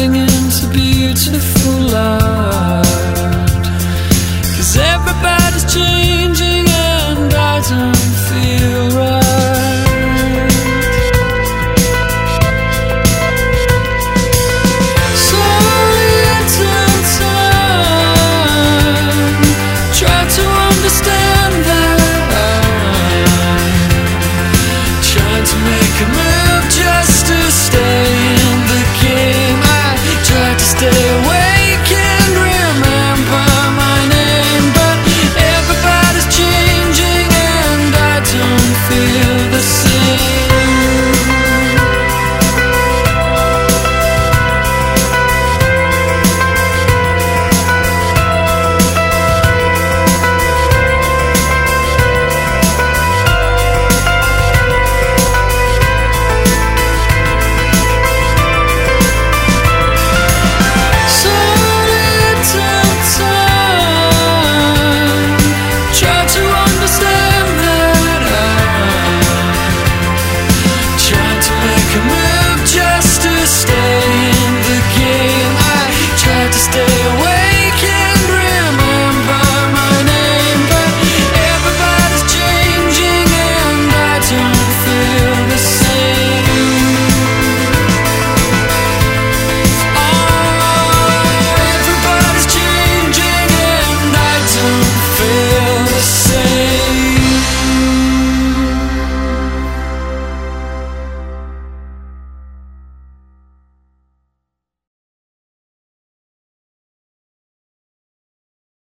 clinging to beautiful